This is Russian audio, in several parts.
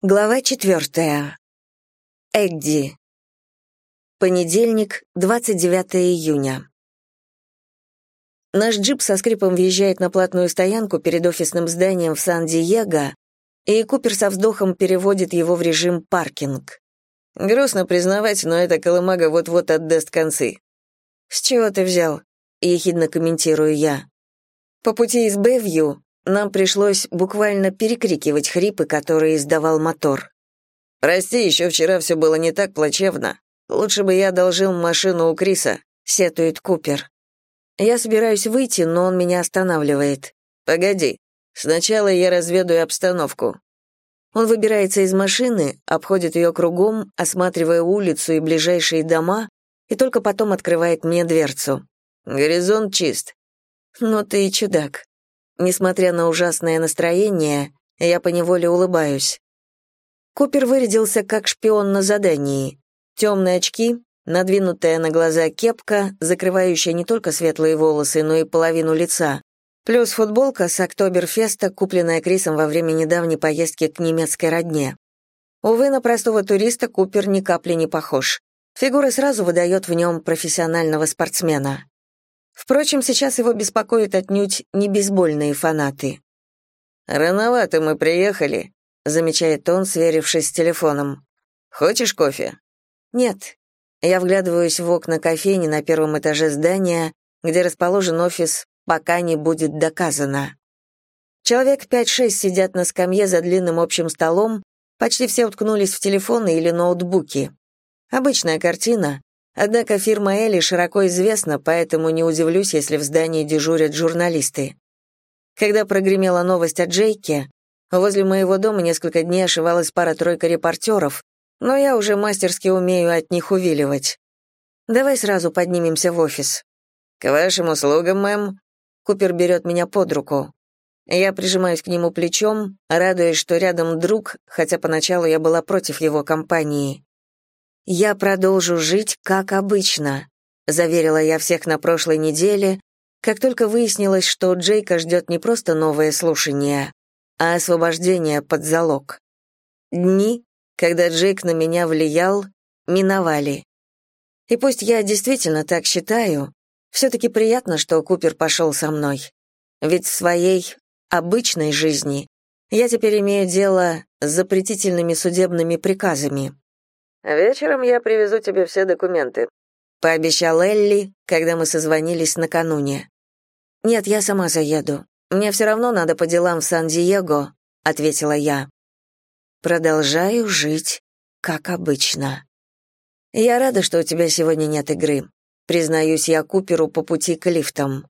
Глава четвертая. Эдди. Понедельник, 29 июня. Наш джип со скрипом въезжает на платную стоянку перед офисным зданием в Сан-Диего, и Купер со вздохом переводит его в режим паркинг. Грустно признавать, но эта колымага вот-вот отдаст концы. «С чего ты взял?» — ехидно комментирую я. По пути из Бэвью нам пришлось буквально перекрикивать хрипы, которые издавал мотор. «Прости, еще вчера все было не так плачевно. Лучше бы я одолжил машину у Криса», — сетует Купер. Я собираюсь выйти, но он меня останавливает. «Погоди, сначала я разведаю обстановку». Он выбирается из машины, обходит ее кругом, осматривая улицу и ближайшие дома, и только потом открывает мне дверцу. Горизонт чист. «Ну ты и чудак», Несмотря на ужасное настроение, я поневоле улыбаюсь. Купер вырядился как шпион на задании. Темные очки, надвинутая на глаза кепка, закрывающая не только светлые волосы, но и половину лица, плюс футболка с Октоберфеста, купленная Крисом во время недавней поездки к немецкой родне. Увы, на простого туриста Купер ни капли не похож. Фигура сразу выдает в нем профессионального спортсмена. Впрочем, сейчас его беспокоят отнюдь не бейсбольные фанаты. «Рановато мы приехали», — замечает он, сверившись с телефоном. «Хочешь кофе?» «Нет». Я вглядываюсь в окна кофейни на первом этаже здания, где расположен офис «Пока не будет доказано». Человек 5-6 сидят на скамье за длинным общим столом, почти все уткнулись в телефоны или ноутбуки. Обычная картина, Однако фирма Элли широко известна, поэтому не удивлюсь, если в здании дежурят журналисты. Когда прогремела новость о Джейке, возле моего дома несколько дней ошивалась пара-тройка репортеров, но я уже мастерски умею от них увиливать. Давай сразу поднимемся в офис. К вашим услугам, мэм. Купер берет меня под руку. Я прижимаюсь к нему плечом, радуясь, что рядом друг, хотя поначалу я была против его компании. «Я продолжу жить, как обычно», — заверила я всех на прошлой неделе, как только выяснилось, что Джейка ждет не просто новое слушание, а освобождение под залог. Дни, когда Джейк на меня влиял, миновали. И пусть я действительно так считаю, все-таки приятно, что Купер пошел со мной. Ведь в своей обычной жизни я теперь имею дело с запретительными судебными приказами. «Вечером я привезу тебе все документы», — пообещал Элли, когда мы созвонились накануне. «Нет, я сама заеду. Мне все равно надо по делам в Сан-Диего», — ответила я. «Продолжаю жить, как обычно». «Я рада, что у тебя сегодня нет игры», — признаюсь я Куперу по пути к лифтам.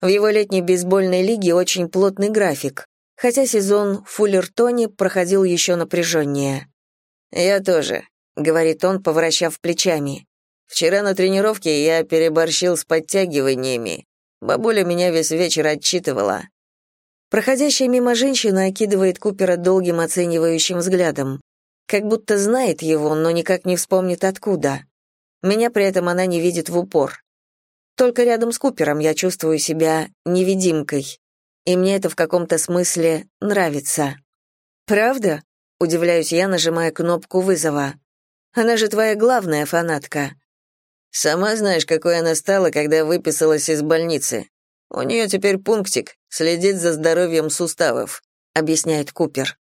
В его летней бейсбольной лиге очень плотный график, хотя сезон в Фуллертоне проходил еще напряженнее. «Я тоже. — говорит он, поворачав плечами. «Вчера на тренировке я переборщил с подтягиваниями. Бабуля меня весь вечер отчитывала». Проходящая мимо женщина окидывает Купера долгим оценивающим взглядом. Как будто знает его, но никак не вспомнит откуда. Меня при этом она не видит в упор. Только рядом с Купером я чувствую себя невидимкой. И мне это в каком-то смысле нравится. «Правда?» — удивляюсь я, нажимая кнопку вызова. Она же твоя главная фанатка. Сама знаешь, какой она стала, когда выписалась из больницы. У нее теперь пунктик, следит за здоровьем суставов», — объясняет Купер.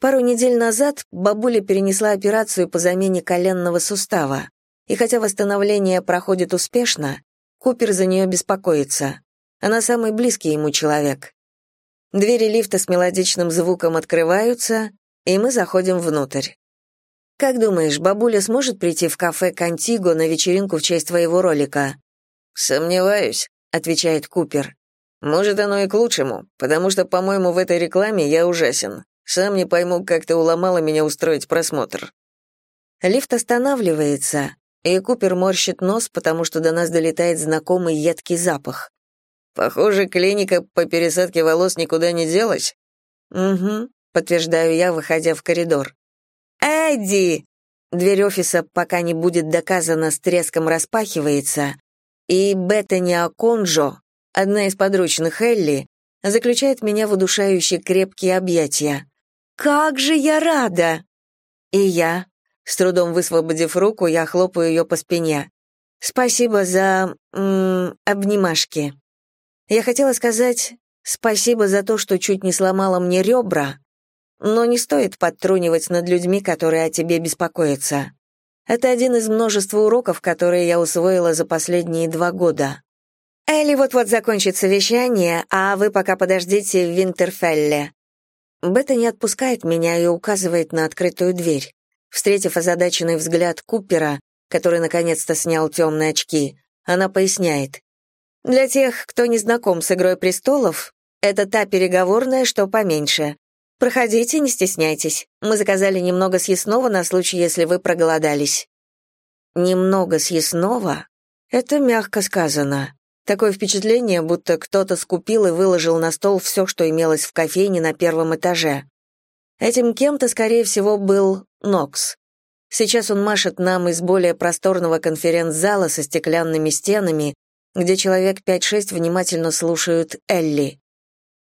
Пару недель назад бабуля перенесла операцию по замене коленного сустава, и хотя восстановление проходит успешно, Купер за нее беспокоится. Она самый близкий ему человек. Двери лифта с мелодичным звуком открываются, и мы заходим внутрь. «Как думаешь, бабуля сможет прийти в кафе «Контиго» на вечеринку в честь твоего ролика?» «Сомневаюсь», — отвечает Купер. «Может, оно и к лучшему, потому что, по-моему, в этой рекламе я ужасен. Сам не пойму, как ты уломала меня устроить просмотр». Лифт останавливается, и Купер морщит нос, потому что до нас долетает знакомый едкий запах. «Похоже, клиника по пересадке волос никуда не делась». «Угу», — подтверждаю я, выходя в коридор. «Эдди!» Дверь офиса, пока не будет доказано, с треском распахивается, и Беттани Аконжо, одна из подручных Элли, заключает меня в удушающие крепкие объятия. как же я рада!» «И я», с трудом высвободив руку, я хлопаю ее по спине. «Спасибо за... М, обнимашки». Я хотела сказать спасибо за то, что чуть не сломала мне ребра, но не стоит подтрунивать над людьми, которые о тебе беспокоятся. Это один из множества уроков, которые я усвоила за последние два года. Элли вот-вот закончит совещание, а вы пока подождите в Винтерфелле. Бета не отпускает меня и указывает на открытую дверь. Встретив озадаченный взгляд Купера, который наконец-то снял темные очки, она поясняет. «Для тех, кто не знаком с «Игрой престолов», это та переговорная, что поменьше. Проходите, не стесняйтесь. Мы заказали немного съестного на случай, если вы проголодались». «Немного съестного?» Это мягко сказано. Такое впечатление, будто кто-то скупил и выложил на стол все, что имелось в кофейне на первом этаже. Этим кем-то, скорее всего, был Нокс. Сейчас он машет нам из более просторного конференц-зала со стеклянными стенами, где человек 5-6 внимательно слушают Элли.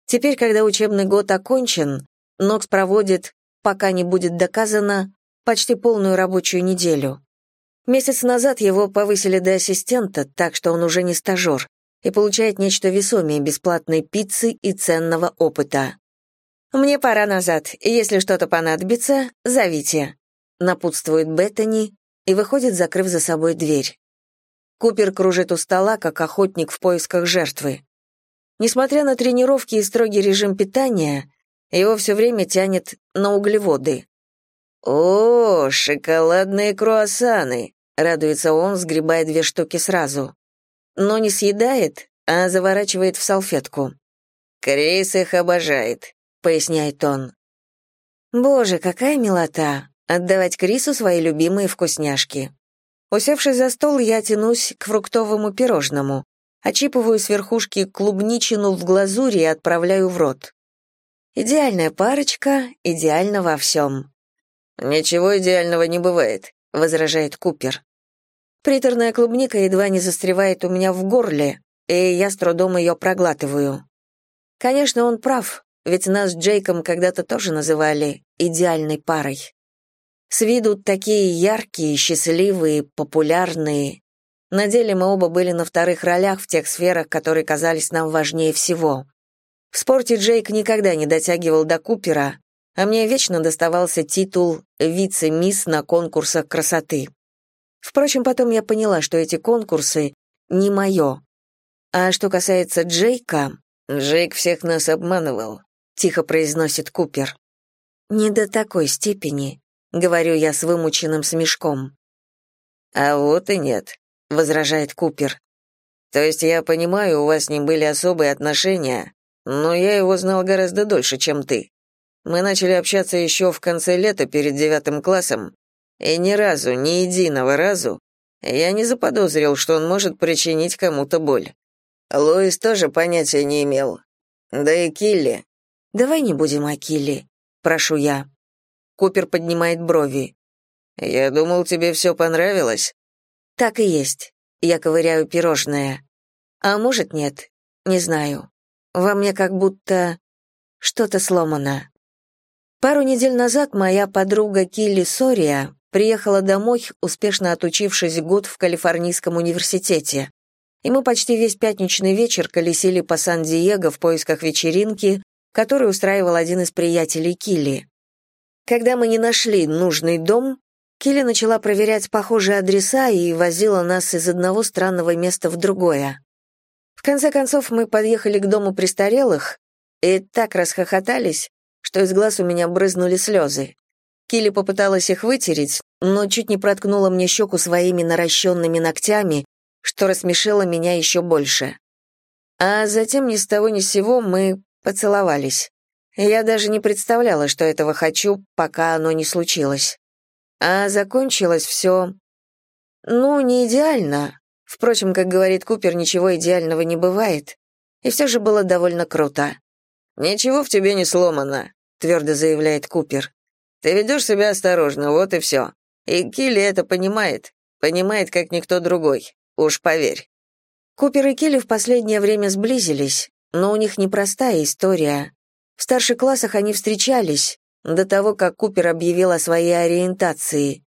Теперь, когда учебный год окончен, Нокс проводит, пока не будет доказано, почти полную рабочую неделю. Месяц назад его повысили до ассистента, так что он уже не стажер, и получает нечто весомее бесплатной пиццы и ценного опыта. «Мне пора назад. Если что-то понадобится, зовите», — напутствует Беттани и выходит, закрыв за собой дверь. Купер кружит у стола, как охотник в поисках жертвы. Несмотря на тренировки и строгий режим питания, его все время тянет на углеводы. «О, шоколадные круассаны!» — радуется он, сгребая две штуки сразу. Но не съедает, а заворачивает в салфетку. «Крис их обожает поясняет он. Боже, какая милота отдавать Крису свои любимые вкусняшки. Усевшись за стол, я тянусь к фруктовому пирожному, очипываю с верхушки клубничину в глазури и отправляю в рот. Идеальная парочка, идеально во всем. «Ничего идеального не бывает», — возражает Купер. Приторная клубника едва не застревает у меня в горле, и я с трудом ее проглатываю. Конечно, он прав, ведь нас с Джейком когда-то тоже называли идеальной парой. С виду такие яркие, счастливые, популярные. На деле мы оба были на вторых ролях в тех сферах, которые казались нам важнее всего. В спорте Джейк никогда не дотягивал до Купера, а мне вечно доставался титул «вице-мисс» на конкурсах красоты. Впрочем, потом я поняла, что эти конкурсы не мое. А что касается Джейка, Джейк всех нас обманывал тихо произносит Купер. Не до такой степени, говорю я с вымученным смешком. А вот и нет, возражает Купер. То есть я понимаю, у вас с ним были особые отношения, но я его знал гораздо дольше, чем ты. Мы начали общаться еще в конце лета перед девятым классом, и ни разу, ни единого разу я не заподозрил, что он может причинить кому-то боль. Луис тоже понятия не имел. Да и Килли, Давай не будем о Килли, прошу я. Купер поднимает брови. Я думал, тебе все понравилось. Так и есть. Я ковыряю пирожное. А может, нет? Не знаю. Во мне как будто что-то сломано. Пару недель назад моя подруга Килли Сория приехала домой, успешно отучившись год в Калифорнийском университете. И мы почти весь пятничный вечер колесили по Сан-Диего в поисках вечеринки, который устраивал один из приятелей Килли. Когда мы не нашли нужный дом, Килли начала проверять похожие адреса и возила нас из одного странного места в другое. В конце концов, мы подъехали к дому престарелых и так расхохотались, что из глаз у меня брызнули слезы. Килли попыталась их вытереть, но чуть не проткнула мне щеку своими наращенными ногтями, что рассмешило меня еще больше. А затем ни с того ни с сего мы Поцеловались. Я даже не представляла, что этого хочу, пока оно не случилось. А закончилось все... Ну, не идеально. Впрочем, как говорит Купер, ничего идеального не бывает. И все же было довольно круто. «Ничего в тебе не сломано», — твердо заявляет Купер. «Ты ведешь себя осторожно, вот и все. И Килли это понимает. Понимает, как никто другой. Уж поверь». Купер и Килли в последнее время сблизились, но у них непростая история. В старших классах они встречались, до того, как Купер объявил о своей ориентации.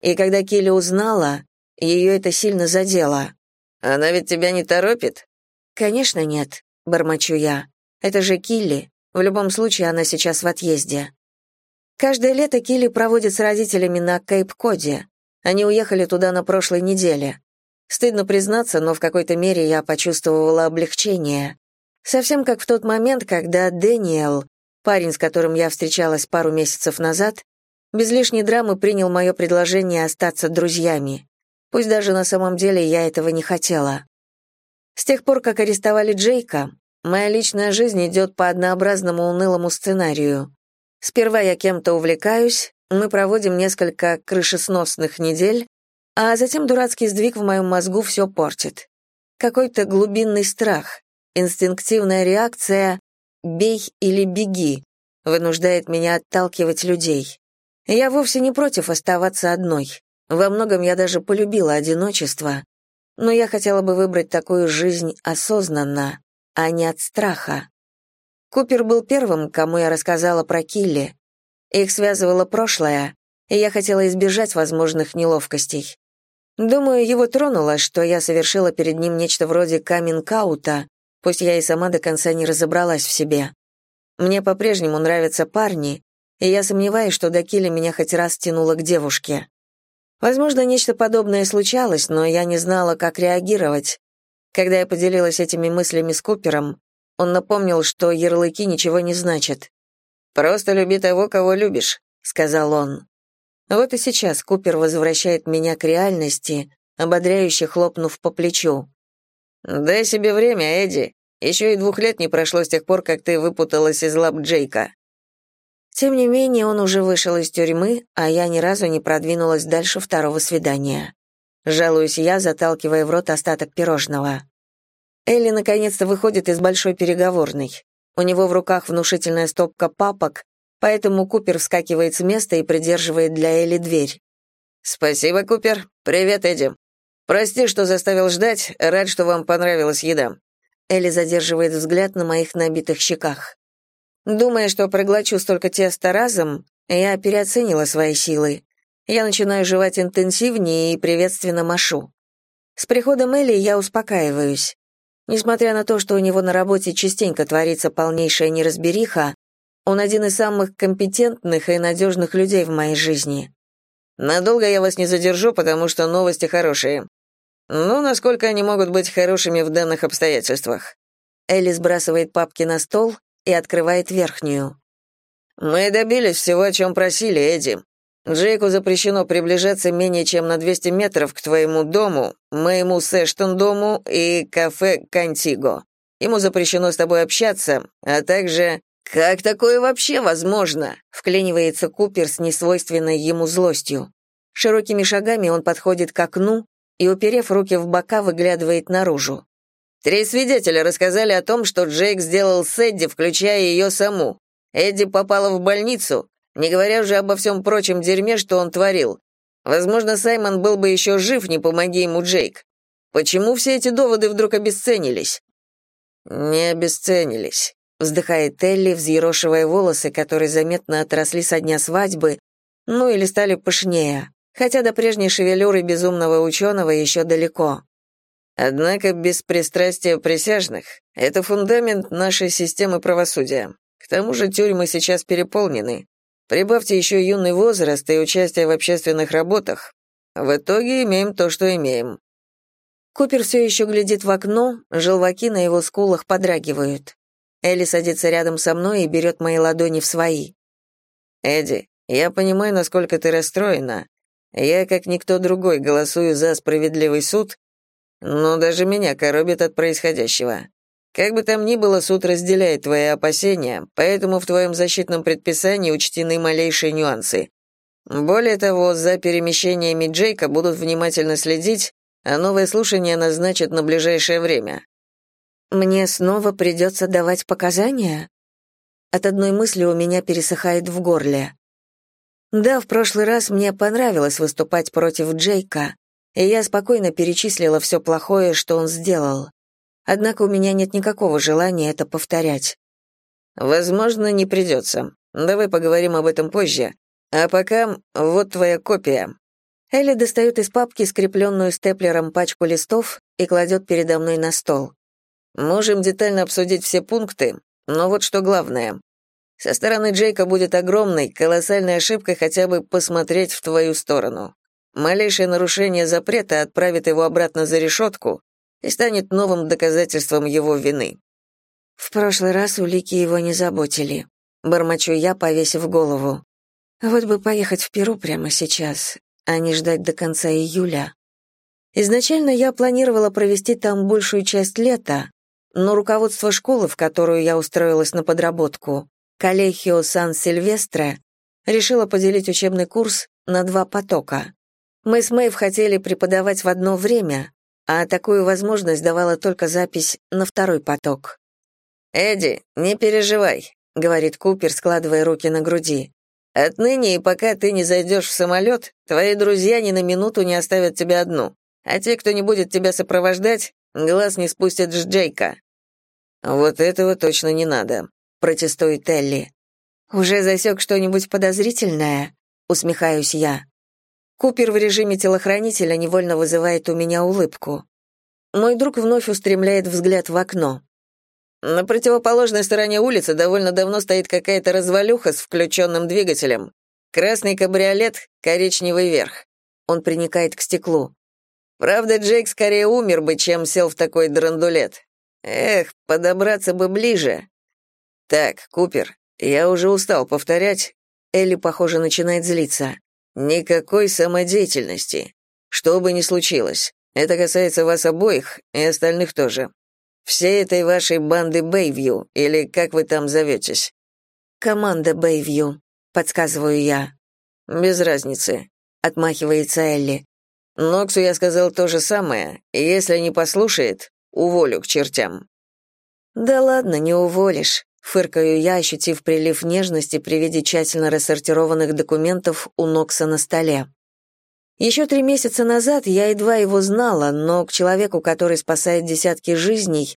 И когда Килли узнала, ее это сильно задело. «Она ведь тебя не торопит?» «Конечно нет», — бормочу я. «Это же Килли. В любом случае, она сейчас в отъезде». Каждое лето Килли проводит с родителями на Кейп-Коде. Они уехали туда на прошлой неделе. Стыдно признаться, но в какой-то мере я почувствовала облегчение. Совсем как в тот момент, когда Дэниел, парень, с которым я встречалась пару месяцев назад, без лишней драмы принял мое предложение остаться друзьями. Пусть даже на самом деле я этого не хотела. С тех пор, как арестовали Джейка, моя личная жизнь идет по однообразному унылому сценарию. Сперва я кем-то увлекаюсь, мы проводим несколько крышесносных недель, а затем дурацкий сдвиг в моем мозгу все портит. Какой-то глубинный страх, инстинктивная реакция «бей или беги» вынуждает меня отталкивать людей. Я вовсе не против оставаться одной. Во многом я даже полюбила одиночество, но я хотела бы выбрать такую жизнь осознанно, а не от страха. Купер был первым, кому я рассказала про Килли. Их связывало прошлое, и я хотела избежать возможных неловкостей. Думаю, его тронуло, что я совершила перед ним нечто вроде каминг-аута, пусть я и сама до конца не разобралась в себе. Мне по-прежнему нравятся парни, и я сомневаюсь, что до Килли меня хоть раз тянуло к девушке. Возможно, нечто подобное случалось, но я не знала, как реагировать. Когда я поделилась этими мыслями с Купером, он напомнил, что ярлыки ничего не значат. «Просто люби того, кого любишь», — сказал он. Вот и сейчас Купер возвращает меня к реальности, ободряюще хлопнув по плечу. «Дай себе время, Эдди. Еще и двух лет не прошло с тех пор, как ты выпуталась из лап Джейка. Тем не менее, он уже вышел из тюрьмы, а я ни разу не продвинулась дальше второго свидания. Жалуюсь я, заталкивая в рот остаток пирожного. Элли наконец-то выходит из большой переговорной. У него в руках внушительная стопка папок, поэтому Купер вскакивает с места и придерживает для Элли дверь. «Спасибо, Купер. Привет, Эдди. Прости, что заставил ждать, рад, что вам понравилась еда». Элли задерживает взгляд на моих набитых щеках. Думая, что проглочу столько теста разом, я переоценила свои силы. Я начинаю жевать интенсивнее и приветственно машу. С приходом Элли я успокаиваюсь. Несмотря на то, что у него на работе частенько творится полнейшая неразбериха, он один из самых компетентных и надежных людей в моей жизни. Надолго я вас не задержу, потому что новости хорошие. Ну, насколько они могут быть хорошими в данных обстоятельствах? Элли сбрасывает папки на стол и открывает верхнюю. «Мы добились всего, о чем просили, Эдди. Джейку запрещено приближаться менее чем на 200 метров к твоему дому, моему Сэштон дому и кафе Кантиго. Ему запрещено с тобой общаться, а также... Как такое вообще возможно? Вклинивается Купер с несвойственной ему злостью. Широкими шагами он подходит к окну и, уперев руки в бока, выглядывает наружу. Три свидетеля рассказали о том, что Джейк сделал с Эдди, включая ее саму. Эдди попала в больницу, не говоря уже обо всем прочем дерьме, что он творил. Возможно, Саймон был бы еще жив, не помоги ему Джейк. Почему все эти доводы вдруг обесценились? Не обесценились, вздыхает Элли, взъерошивая волосы, которые заметно отросли со дня свадьбы, ну или стали пышнее, хотя до прежней шевелюры безумного ученого еще далеко. Однако без пристрастия присяжных — это фундамент нашей системы правосудия. К тому же тюрьмы сейчас переполнены. Прибавьте еще юный возраст и участие в общественных работах. В итоге имеем то, что имеем. Купер все еще глядит в окно, желваки на его скулах подрагивают. Элли садится рядом со мной и берет мои ладони в свои. «Эдди, я понимаю, насколько ты расстроена. Я, как никто другой, голосую за справедливый суд но даже меня коробит от происходящего. Как бы там ни было, суд разделяет твои опасения, поэтому в твоем защитном предписании учтены малейшие нюансы. Более того, за перемещениями Джейка будут внимательно следить, а новое слушание назначат на ближайшее время. Мне снова придется давать показания? От одной мысли у меня пересыхает в горле. Да, в прошлый раз мне понравилось выступать против Джейка, и я спокойно перечислила все плохое, что он сделал. Однако у меня нет никакого желания это повторять. Возможно, не придется. Давай поговорим об этом позже. А пока вот твоя копия». Элли достает из папки скрепленную степлером пачку листов и кладет передо мной на стол. «Можем детально обсудить все пункты, но вот что главное. Со стороны Джейка будет огромной, колоссальной ошибкой хотя бы посмотреть в твою сторону. Малейшее нарушение запрета отправит его обратно за решетку и станет новым доказательством его вины. В прошлый раз улики его не заботили. Бормочу я, повесив голову. Вот бы поехать в Перу прямо сейчас, а не ждать до конца июля. Изначально я планировала провести там большую часть лета, но руководство школы, в которую я устроилась на подработку, Коллегио Сан-Сильвестре, решило поделить учебный курс на два потока. Мы с Мэйв хотели преподавать в одно время, а такую возможность давала только запись на второй поток. «Эдди, не переживай», — говорит Купер, складывая руки на груди. «Отныне и пока ты не зайдешь в самолет, твои друзья ни на минуту не оставят тебя одну, а те, кто не будет тебя сопровождать, глаз не спустят с Джейка». «Вот этого точно не надо», — протестует Элли. «Уже засек что-нибудь подозрительное?» — усмехаюсь я. Купер в режиме телохранителя невольно вызывает у меня улыбку. Мой друг вновь устремляет взгляд в окно. На противоположной стороне улицы довольно давно стоит какая-то развалюха с включенным двигателем. Красный кабриолет, коричневый верх. Он приникает к стеклу. Правда, Джейк скорее умер бы, чем сел в такой драндулет. Эх, подобраться бы ближе. Так, Купер, я уже устал повторять. Элли, похоже, начинает злиться. Никакой самодеятельности. Что бы ни случилось. Это касается вас обоих и остальных тоже. Всей этой вашей банды Бэйвью, или как вы там зоветесь?» «Команда Бэйвью», — подсказываю я. «Без разницы», — отмахивается Элли. «Ноксу я сказал то же самое, и если не послушает, уволю к чертям». «Да ладно, не уволишь. Фыркаю я, ощутив прилив нежности при виде тщательно рассортированных документов у Нокса на столе. Еще три месяца назад я едва его знала, но к человеку, который спасает десятки жизней,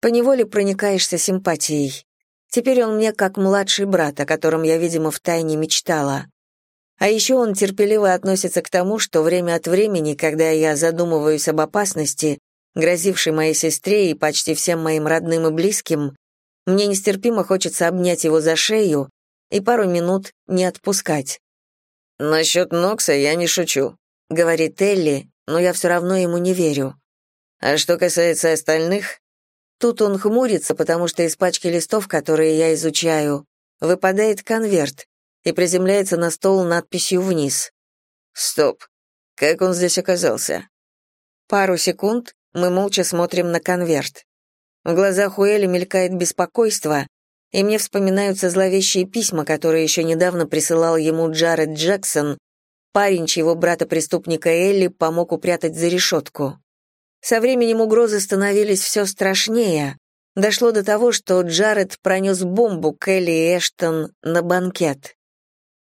поневоле проникаешься симпатией. Теперь он мне как младший брат, о котором я, видимо, втайне мечтала. А еще он терпеливо относится к тому, что время от времени, когда я задумываюсь об опасности, грозившей моей сестре и почти всем моим родным и близким, мне нестерпимо хочется обнять его за шею и пару минут не отпускать. «Насчет Нокса я не шучу», — говорит Элли, но я все равно ему не верю. «А что касается остальных?» Тут он хмурится, потому что из пачки листов, которые я изучаю, выпадает конверт и приземляется на стол надписью вниз. «Стоп! Как он здесь оказался?» Пару секунд мы молча смотрим на конверт. В глазах Уэли мелькает беспокойство, и мне вспоминаются зловещие письма, которые еще недавно присылал ему Джаред Джексон, парень, чьего брата-преступника Элли помог упрятать за решетку. Со временем угрозы становились все страшнее. Дошло до того, что Джаред пронес бомбу к Элли и Эштон на банкет.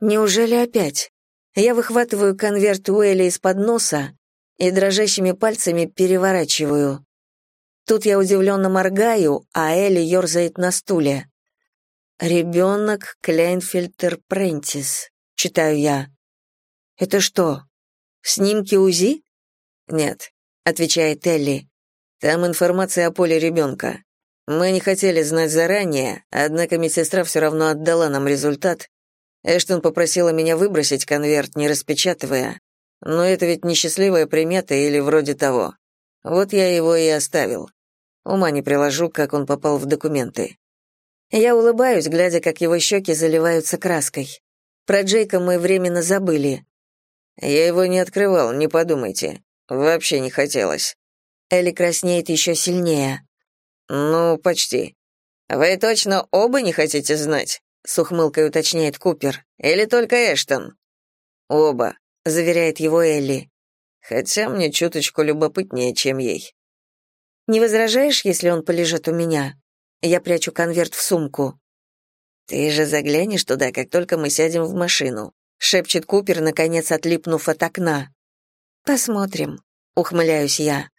Неужели опять? Я выхватываю конверт Уэлли из-под носа и дрожащими пальцами переворачиваю. Тут я удивленно моргаю, а Элли ерзает на стуле. «Ребенок Кляйнфильтер Прентис», — читаю я. «Это что, снимки УЗИ?» «Нет», — отвечает Элли. «Там информация о поле ребенка. Мы не хотели знать заранее, однако медсестра все равно отдала нам результат. Эштон попросила меня выбросить конверт, не распечатывая. Но это ведь несчастливая примета или вроде того. Вот я его и оставил. Ума не приложу, как он попал в документы. Я улыбаюсь, глядя, как его щеки заливаются краской. Про Джейка мы временно забыли. Я его не открывал, не подумайте. Вообще не хотелось. Элли краснеет еще сильнее. Ну, почти. Вы точно оба не хотите знать? С ухмылкой уточняет Купер. Или только Эштон? Оба, заверяет его Элли. Хотя мне чуточку любопытнее, чем ей. Не возражаешь, если он полежит у меня? Я прячу конверт в сумку. Ты же заглянешь туда, как только мы сядем в машину, шепчет Купер, наконец отлипнув от окна. Посмотрим, ухмыляюсь я.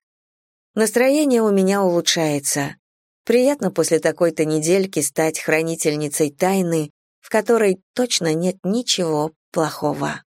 Настроение у меня улучшается. Приятно после такой-то недельки стать хранительницей тайны в которой точно нет ничего плохого.